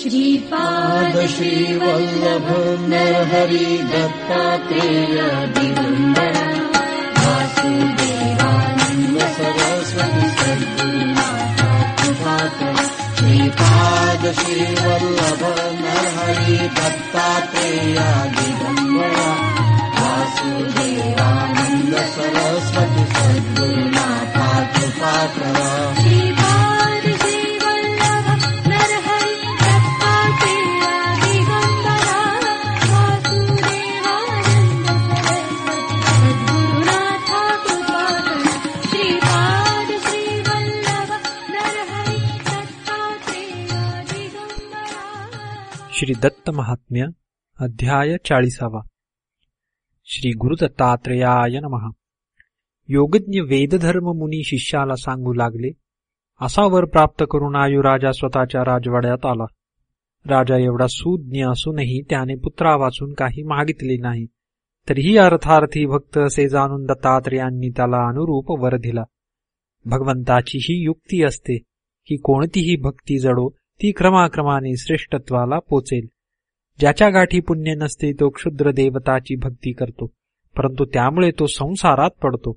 श्रीपाद श्रीवल्लभ नरहरि दत्तात्रेय दिगम्बर वासुदेवानन्द सरस्वती सद्गुरुनाथ कृपाकर श्रीपाद श्रीवल्लभ नरहरि दत्तात्रेय दिगम्बर वासुदेवानन्द सरस्वती सद्गुरुनाथ कृपाकर महात्म्य अध्याय चाळीसावा. श्री गुरुदत्तात्रेयाय नमहा योगज्ञ वेदधर्म मुनी शिष्याला सांगू लागले असा वर प्राप्त करून आयु राजा स्वतःच्या राजवाड्यात आला. राजा एवढा सुज्ञ असूनही त्याने पुत्रा वाचून काही मागितले नाही. तरीही अर्थार्थी भक्त असे जाणून दत्तात्रेयांनी त्याला अनुरूप वर दिला. भगवंताची ही युक्ती असते की कोणतीही भक्ती जडो ती क्रमाक्रमाने श्रेष्ठत्वाला पोचेल. ज्याच्या गाठी पुण्य नसते तो क्षुद्र देवताची भक्ती करतो. परंतु त्यामुळे तो संसारात पडतो.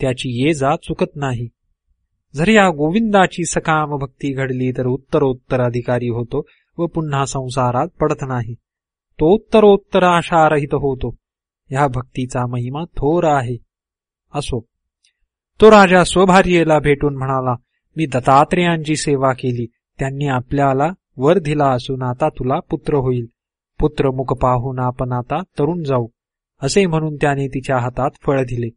त्याची ये जा चुकत नाही. जर या गोविंदाची सकाम भक्ती घडली तर उत्तरोत्तर अधिकारी होतो व पुन्हा संसारात पडत नाही. तो उत्तरोत्तर आशारहित होतो. या भक्तीचा महिमा थोर आहे. असो. तो राजा स्वभार्येला भेटून म्हणाला मी दत्तात्रेयांची सेवा केली. त्यांनी आपल्याला वर दिला असून आता तुला पुत्र होईल. पुत्र मुख पाहून आपण आता तरुण जाऊ असे म्हणून त्याने तिच्या हातात फळ दिले.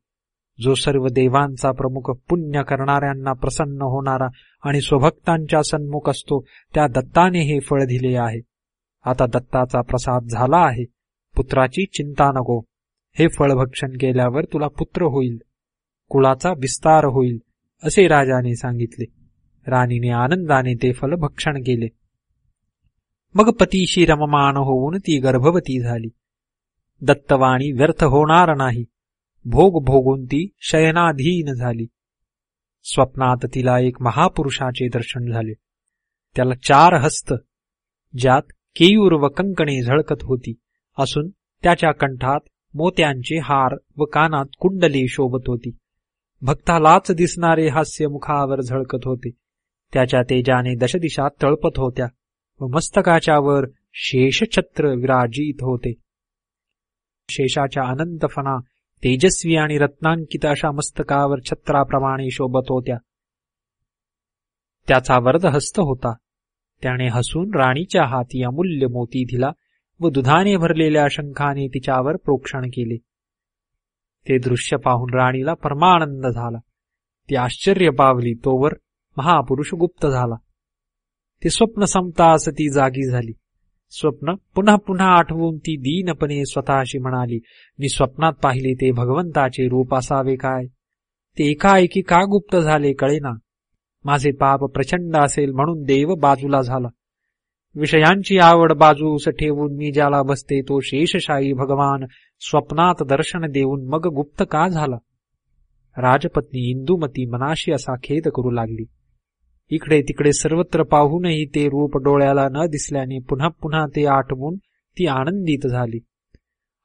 जो सर्व देवांचा प्रमुख पुण्य करणाऱ्यांना प्रसन्न होणारा आणि स्वभक्तांच्या सन्मुख असतो त्या दत्ताने हे फळ दिले आहे. आता दत्ताचा प्रसाद झाला आहे. पुत्राची चिंता नको. हे फळभक्षण केल्यावर तुला पुत्र होईल. कुळाचा विस्तार होईल असे राजाने सांगितले. राणीने आनंदाने ते फल भक्षण केले. मग पतीशी रममान होऊन ती गर्भवती झाली. दत्तवाणी व्यर्थ होणार नाही. भोग भोगून ती शयनाधीन झाली. स्वप्नात तिला एक महापुरुषाचे दर्शन झाले. त्याला चार हस्त ज्यात केयूर व कंकणे झळकत होती. असून त्याच्या कंठात मोत्यांचे हार व कानात कुंडले शोभत होती. भक्तालाच दिसणारे हास्य मुखावर झळकत होते. त्याच्या तेजाने दशदिशा तळपत होत्या. व मस्तकाच्यावर शेषछत्र विराजित होते. शेषाच्या अनंतफणा तेजस्वी आणि रत्नांकित अशा मस्तकावर छत्राप्रमाणे शोभत होत्या. त्याचा वरदहस्त होता. त्याने हसून राणीच्या हाती अमूल्य मोती दिला व दुधाने भरलेल्या शंखाने तिच्यावर प्रोक्षण केले. ते दृश्य पाहून राणीला परमानंद झाला. ती आश्चर्य पावली. तोवर महापुरुष गुप्त झाला. ते स्वप्न संपतास ती जागी झाली. स्वप्न पुन्हा पुन्हा आठवून ती दीनपणे स्वतःशी म्हणाली मी स्वप्नात पाहिले ते भगवंताचे रूप असावे काय? ते एकाएकी का गुप्त झाले कळेना? माझे पाप प्रचंड असेल म्हणून देव बाजूला झाला. विषयांची आवड बाजूस ठेवून मी ज्याला बसते तो शेषशाही भगवान स्वप्नात दर्शन देऊन मग गुप्त का झाला? राजपत्नी इंदुमती मनाशी असा खेद करू लागली. इकडे तिकडे सर्वत्र पाहूनही ते रूप डोळ्याला न दिसल्याने पुन्हा पुन्हा ते आठवून ती आनंदित झाली.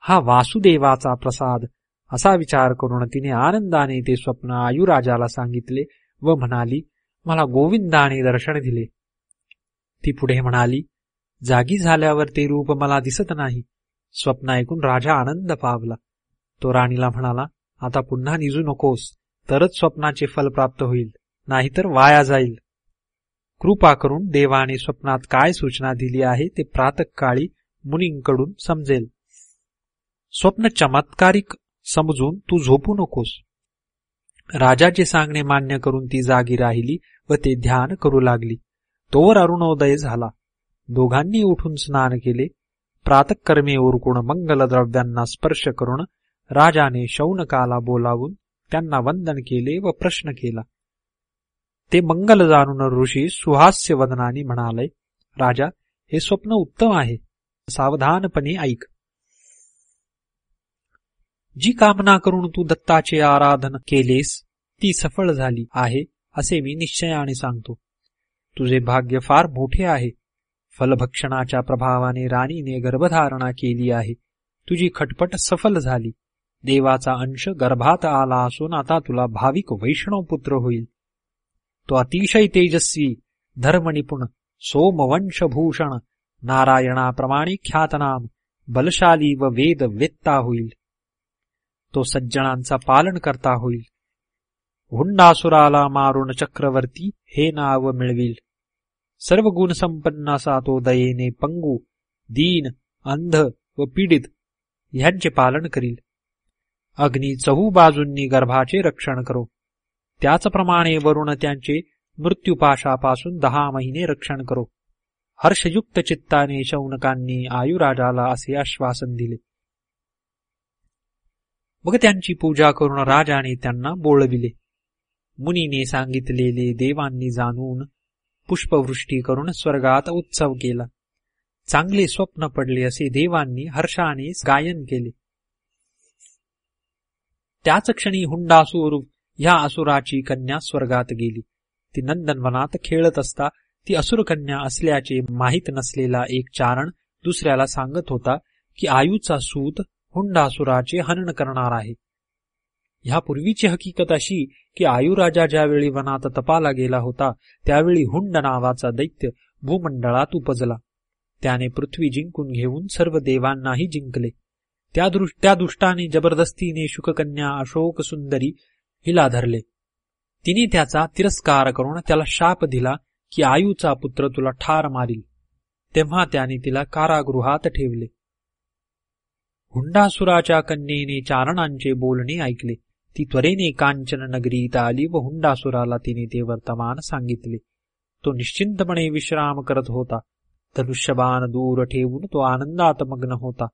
हा वासुदेवाचा प्रसाद असा विचार करून तिने आनंदाने ते स्वप्न आयुराजाला सांगितले व म्हणाली मला गोविंदाने दर्शन दिले. ती पुढे म्हणाली जागी झाल्यावर ते रूप मला दिसत नाही. स्वप्न ऐकून राजा आनंद पावला. तो राणीला म्हणाला आता पुन्हा निजू नकोस तरच स्वप्नाचे फल प्राप्त होईल नाहीतर वाया जाईल. कृपा करून देवाने स्वप्नात काय सूचना दिली आहे ते प्रातकाळी मुनींकडून समजेल. स्वप्न चमत्कारिक समजून तू झोपू नकोस. राजाचे सांगणे मान्य करून ती जागी राहिली व ते ध्यान करू लागली. तोवर अरुणोदय झाला. दोघांनी उठून स्नान केले. प्रातकर्मे उरकून मंगल द्रव्यांना स्पर्श करून राजाने शौनकाला बोलावून त्यांना वंदन केले व प्रश्न केला. ते मंगल जाणून ऋषी सुहास्य वदनाने म्हणाले राजा हे स्वप्न उत्तम आहे. सावधानपणे ऐक. जी कामना करून तू दत्ताचे आराधन केलेस ती सफळ झाली आहे असे मी निश्चयाने सांगतो. तुझे भाग्य फार मोठे आहे. फलभक्षणाच्या प्रभावाने राणीने गर्भधारणा केली आहे. तुझी खटपट सफल झाली. देवाचा अंश गर्भात आला असून आता तुला भाविक वैष्णव पुत्र होईल. तो अतिशय तेजस्वी धर्मनिपुण सोमवंशभूषण नारायणाप्रमाणे ख्यातनाम बलशाली व वेद वेत्ता होईल. तो सज्जनांचा पालन करता होईल. हुंडासुराला मारून चक्रवर्ती हे नाव मिळविल. सर्व गुण असा तो दयेने पंगू दीन अंध व पीडित ह्यांचे पालन करील. अग्नी चहू बाजूंनी गर्भाचे रक्षण करो. त्याचप्रमाणे वरुण त्यांचे मृत्यूपाशापासून दहा महिने रक्षण करो. हर्षयुक्त चित्ताने शौनकांनी आयुराजाला असे आश्वासन दिले. मग त्यांची पूजा करून राजाने त्यांना बोळविले मुनीने सांगितलेले देवांनी जाणून पुष्पवृष्टी करून स्वर्गात उत्सव केला. चांगले स्वप्न पडले असे देवांनी हर्षाने गायन केले. त्याच क्षणी हुंडासूर ह्या असुराची कन्या स्वर्गात गेली. ती नंदनवनात खेळत असता ती असुरकन्या असल्याचे माहीत नसलेला एक चारण दुसऱ्याला सांगत होता की आयूचा सूत हुंडासुराचे हनन करणार आहे. ह्यापूर्वीची हकीकत अशी की आयुराजा ज्यावेळी वनात तपाला गेला होता त्यावेळी हुंड नावाचा दैत्य भूमंडळात उपजला. त्याने पृथ्वी जिंकून घेऊन सर्व देवांनाही जिंकले. त्या त्या दुष्टाने जबरदस्तीने शुककन्या अशोक सुंदरी हिला धरले. तिने त्याचा तिरस्कार करून त्याला शाप दिला की आयूचा पुत्र तुला ठार मारील. तेव्हा त्याने तिला कारागृहात ठेवले. हुंडासुराच्या कन्येने चारणांचे बोलणे ऐकले. ती त्वरेने कांचन नगरीत आली व हुंडासुराला तिने ते वर्तमान सांगितले. तो निश्चिंतपणे विश्राम करत होता. धनुष्यबाण दूर ठेवून तो आनंदात मग्न होता.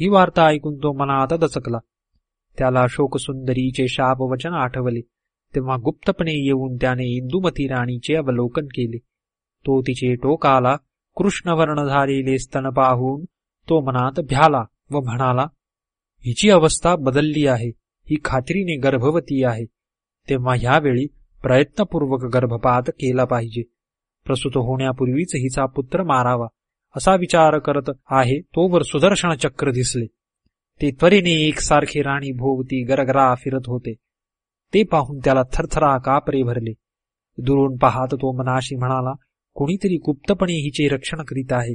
ही वार्ता ऐकून तो मनात दचकला. त्याला शोकसुंदरीचे शापवचन आठवले. तेव्हा गुप्तपणे येऊन त्याने इंदुमती राणीचे अवलोकन केले. तो तिचे टोकाला कृष्णवर्ण झालेले स्तन पाहून तो मनात भ्याला व म्हणाला हिची अवस्था बदलली आहे. ही खात्रीने गर्भवती आहे. तेव्हा ह्यावेळी प्रयत्नपूर्वक गर्भपात केला पाहिजे. प्रसूत होण्यापूर्वीच हिचा पुत्र मारावा. असा विचार करत आहे तोवर सुदर्शन चक्र दिसले. ते त्वरेने एकसारखे राणी भोवती गरगरा फिरत होते. ते पाहून त्याला थरथरा कापरे भरले. दुरून पाहत तो मनाशी म्हणाला कोणीतरी गुप्तपणे हिचे रक्षण करीत आहे.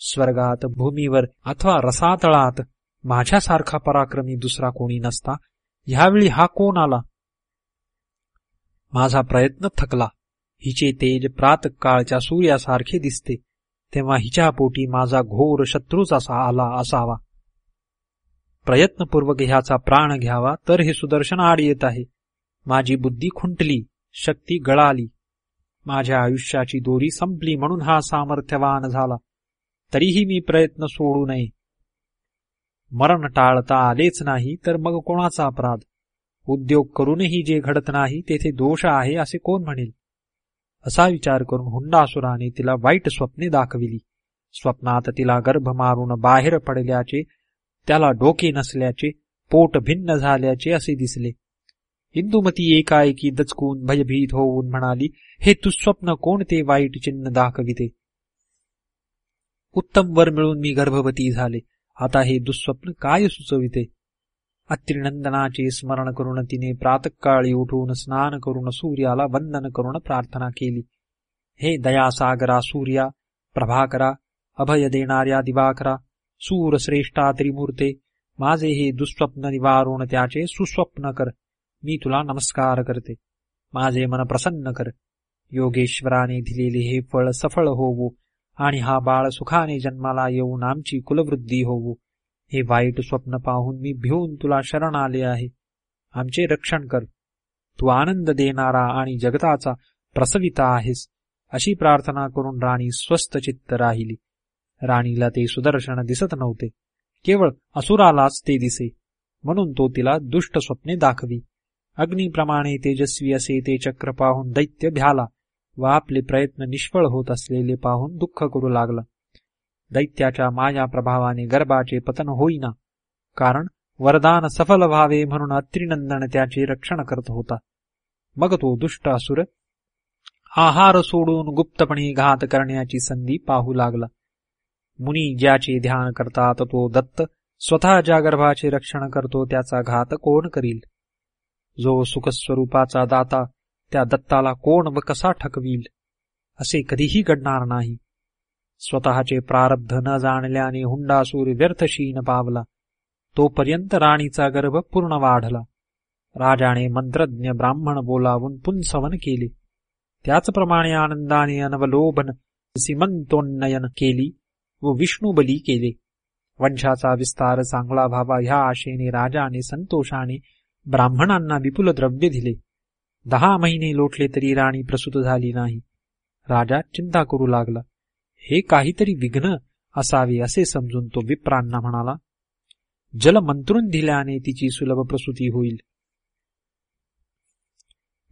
स्वर्गात भूमीवर अथवा रसातळात माझ्यासारखा पराक्रमी दुसरा कोणी नसता. ह्यावेळी हा कोण आला? माझा प्रयत्न थकला. हिचे तेज प्रातकाळच्या सूर्यासारखे दिसते. तेव्हा हिच्या पोटी माझा घोर शत्रूच असा आला असावा. प्रयत्नपूर्वक ह्याचा प्राण घ्यावा तर हे सुदर्शन आड येत आहे. माझी बुद्धी खुंटली शक्ती गळाली. माझ्या आयुष्याची दोरी संपली म्हणून हा सामर्थ्यवान झाला. तरीही मी प्रयत्न सोडू नये. मरण टाळता आलेच नाही तर मग कोणाचा अपराध? उद्योग करूनही जे घडत नाही तेथे दोष आहे असे कोण म्हणेल? असा विचार करून हुंडासुराने तिला वाईट स्वप्ने दाखविली. स्वप्नात तिला गर्भ मारून बाहेर पडल्याचे त्याला डोके नसल्याचे पोट भिन्न झाल्याचे असे दिसले. इंदुमती एकाएकी दचकून भयभीत होऊन म्हणाली हे दुःस्वप्न कोणते वाईट चिन्ह दाखविते? उत्तम वर मिळून मी गर्भवती झाले. आता हे दुःस्वप्न काय सुचविते? अत्रिनंदनाचे स्मरण करून तिने प्रातकाळी उठून स्नान करून सूर्याला वंदन करून प्रार्थना केली. हे दयासागरा सूर्या प्रभाकरा अभय देणाऱ्या दिवाकरा सूरश्रेष्ठा त्रिमूर्ते माझे हे दुःस्वप्न निवारून त्याचे सुस्वप्न कर. मी तुला नमस्कार करते. माझे मन प्रसन्न कर. योगेश्वराने दिलेले हे फळ सफळ होवो आणि हा बाळ सुखाने जन्माला येऊन आमची कुलवृद्धी होवो. हे वाईट स्वप्न पाहून मी भिवून तुला शरण आले आहे. आमचे रक्षण कर. तू आनंद देणारा आणि जगताचा प्रसविता आहेस. अशी प्रार्थना करून राणी स्वस्त चित्त राहिली. राणीला ते सुदर्शन दिसत नव्हते. केवळ असुरालाच ते दिसे. म्हणून तो तिला दुष्ट स्वप्ने दाखवी. अग्निप्रमाणे तेजस्वी असे ते चक्र पाहून दैत्य भ्याला व आपले प्रयत्न निष्फळ होत असलेले पाहून दुःख करू लागला. दैत्याच्या माया प्रभावाने गर्भाचे पतन होईना. कारण वरदान सफल व्हावे म्हणून अत्रिनंदन त्याचे रक्षण करत होता. मग तो दुष्ट असुर आहार सोडून गुप्तपणे घात करण्याची संधी पाहू लागला. मुनी ज्याचे ध्यान करतात तो दत्त स्वतः ज्या गर्भाचे रक्षण करतो त्याचा घात कोण करील? जो सुखस्वरूपाचा दाता त्या दत्ताला कोण व कसा ठकवील? असे कधीही घडणार नाही. स्वतःचे प्रारब्ध न जाणल्याने हुंडासूर व्यर्थशीन पावला. तोपर्यंत राणीचा गर्भ पूर्ण वाढला. राजाने मंत्रज्ञ ब्राह्मण बोलावून पुंसवन केले. त्याचप्रमाणे आनंदाने अनवलोभन सीमंतोन्नयन केली. व विष्णुबली केले वंशाचा विस्तार चांगला व्हावा ह्या आशेने राजाने संतोषाने ब्राह्मणांना विपुल द्रव्य दिले. दहा महिने लोटले तरी राणी प्रसूत झाली नाही. राजा चिंता करू लागला. हे काहीतरी विघ्न असावे असे समजून तो विप्रांना म्हणाला जल मंत्रून दिल्याने तिची सुलभ प्रसूती होईल.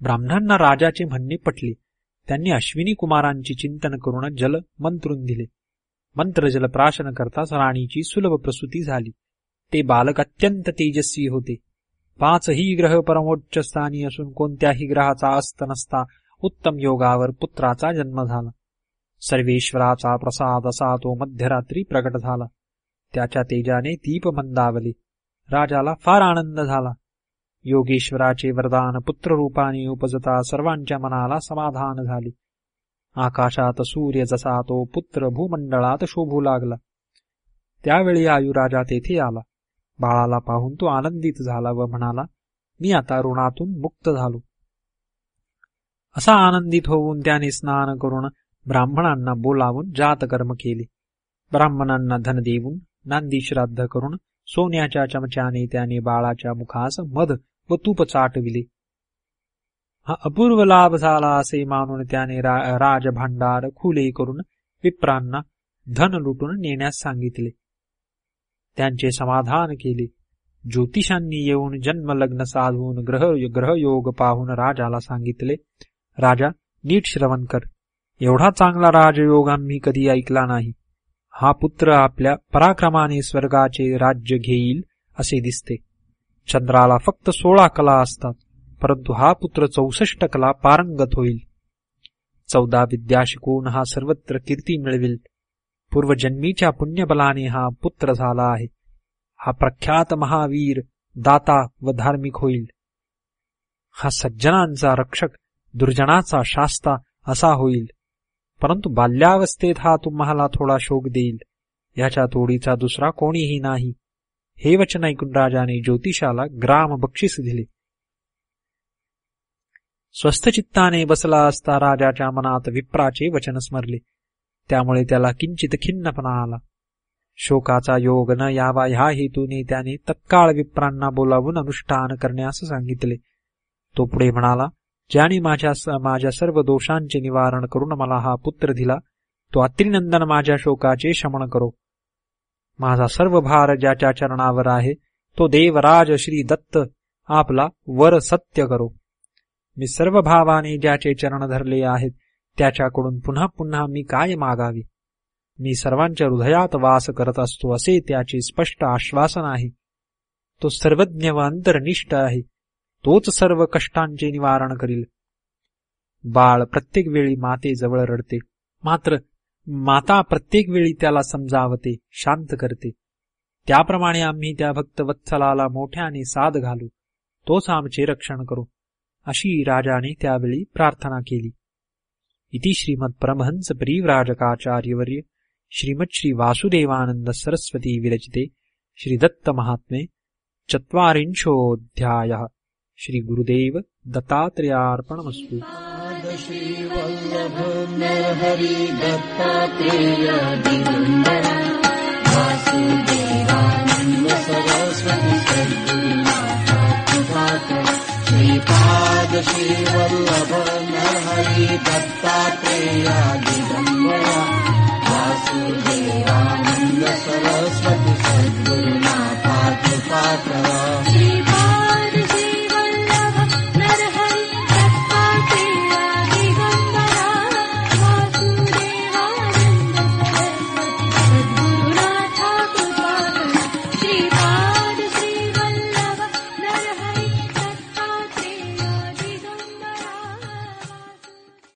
ब्राह्मणांना राजाचे म्हणणे पटले. त्यांनी अश्विनी कुमारांची चिंतन करून जल मंत्रून दिले. मंत्रजल प्राशन करताच राणीची सुलभ प्रसूती झाली. ते बालक अत्यंत तेजस्वी होते. पाचही ग्रह परमोच्च स्थानी असून कोणत्याही ग्रहाचा अस्त नसता उत्तम योगावर पुत्राचा जन्म झाला. सर्वेश्वराचा प्रसाद असा तो मध्यरात्री प्रकट झाला. त्याच्या तेजाने दीप मंदावले. राजाला फार आनंद झाला. योगेश्वराचे वरदान पुत्ररूपाने उपजता सर्वांच्या मनाला समाधान झाले. आकाशात सूर्य जसा तो पुत्र भूमंडळात शोभू लागला. त्यावेळी आयुराजा तेथे आला. बाळाला पाहून तो आनंदित झाला व म्हणाला मी आता ऋणातून मुक्त झालो. असा आनंदित होऊन त्याने स्नान करून ब्राह्मणांना बोलावून जातकर्म केले. ब्राह्मणांना धन देऊन नांदी श्राद्ध करून सोन्याच्या चमच्याने त्याने बाळाच्या मुखास मध व तूप चाटविले. हा अपूर्व लाभ झाला असे मानून त्याने रा, राजभांडार खुले करून विप्रांना धन लुटून नेण्यास सांगितले. त्यांचे समाधान केले. ज्योतिषांनी येऊन जन्मलग्न साधून ग्रह ग्रहयोग पाहून राजाला सांगितले राजा नीट श्रवण कर. एवढा चांगला राजयोग आम्ही कधी ऐकला नाही. हा पुत्र आपल्या पराक्रमाने स्वर्गाचे राज्य घेईल असे दिसते. चंद्राला फक्त सोळा कला असतात. परंतु हा पुत्र चौसष्ट कला पारंगत होईल. चौदा विद्या शिकून हा सर्वत्र कीर्ती मिळविल. पूर्वजन्मीच्या पुण्यबलाने हा पुत्र झाला आहे. हा प्रख्यात महावीर दाता व धार्मिक होईल. हा सज्जनांचा रक्षक दुर्जनाचा शास्ता असा होईल. परंतु बाल्यावस्थेत हा तुम्हाला थोडा शोक देईल. याच्या तोडीचा दुसरा कोणीही नाही. हे वचन ऐकून राजाने ज्योतिषाला ग्राम बक्षीस दिले. स्वस्थचित्ताने बसला असता राजाच्या मनात विप्राचे वचन स्मरले. त्यामुळे त्याला किंचित खिन्नपणा आला. शोकाचा योग न यावा ह्या हेतूने त्याने तत्काळ विप्रांना बोलावून अनुष्ठान करण्यास सांगितले. तो पुढे म्हणाला ज्याने माझ्या माझ्या सर्व दोषांचे निवारण करून मला हा पुत्र दिला तो अत्रिनंदन माझ्या शोकाचे शमन करो. माझा सर्व भार ज्याच्या चरणावर आहे तो देवराज श्री दत्त आपला वर सत्य करो. मी सर्व भावाने ज्याचे चरण धरले आहेत त्याच्याकडून पुन्हा पुन्हा मी काय मागावे? मी सर्वांच्या हृदयात वास करत असतो असे त्याचे स्पष्ट आश्वासन आहे. तो सर्वज्ञ व अंतर्निष्ठ आहे. तोच सर्व कष्टांचे निवारण करील. बाळ प्रत्येक वेळी मातेजवळ रडते. मात्र माता प्रत्येक वेळी त्याला समजावते शांत करते. त्याप्रमाणे आम्ही त्या भक्तवत्सलाला मोठ्याने साध घालू. तोच आमचे रक्षण करू. अशी राजाने त्यावेळी प्रार्थना केली. इति श्रीमद परमहंस परिव्राजकाचार्यवर्य श्रीमद श्री वासुदेवानंद सरस्वती विरचिते श्री दत्त महात्मे चत्वारिंशोऽध्यायः श्री गुरुदेव दत्तात्रेयार्पणमस्तु। सरस्वती ीतादशी वल्लभ नीपेयादि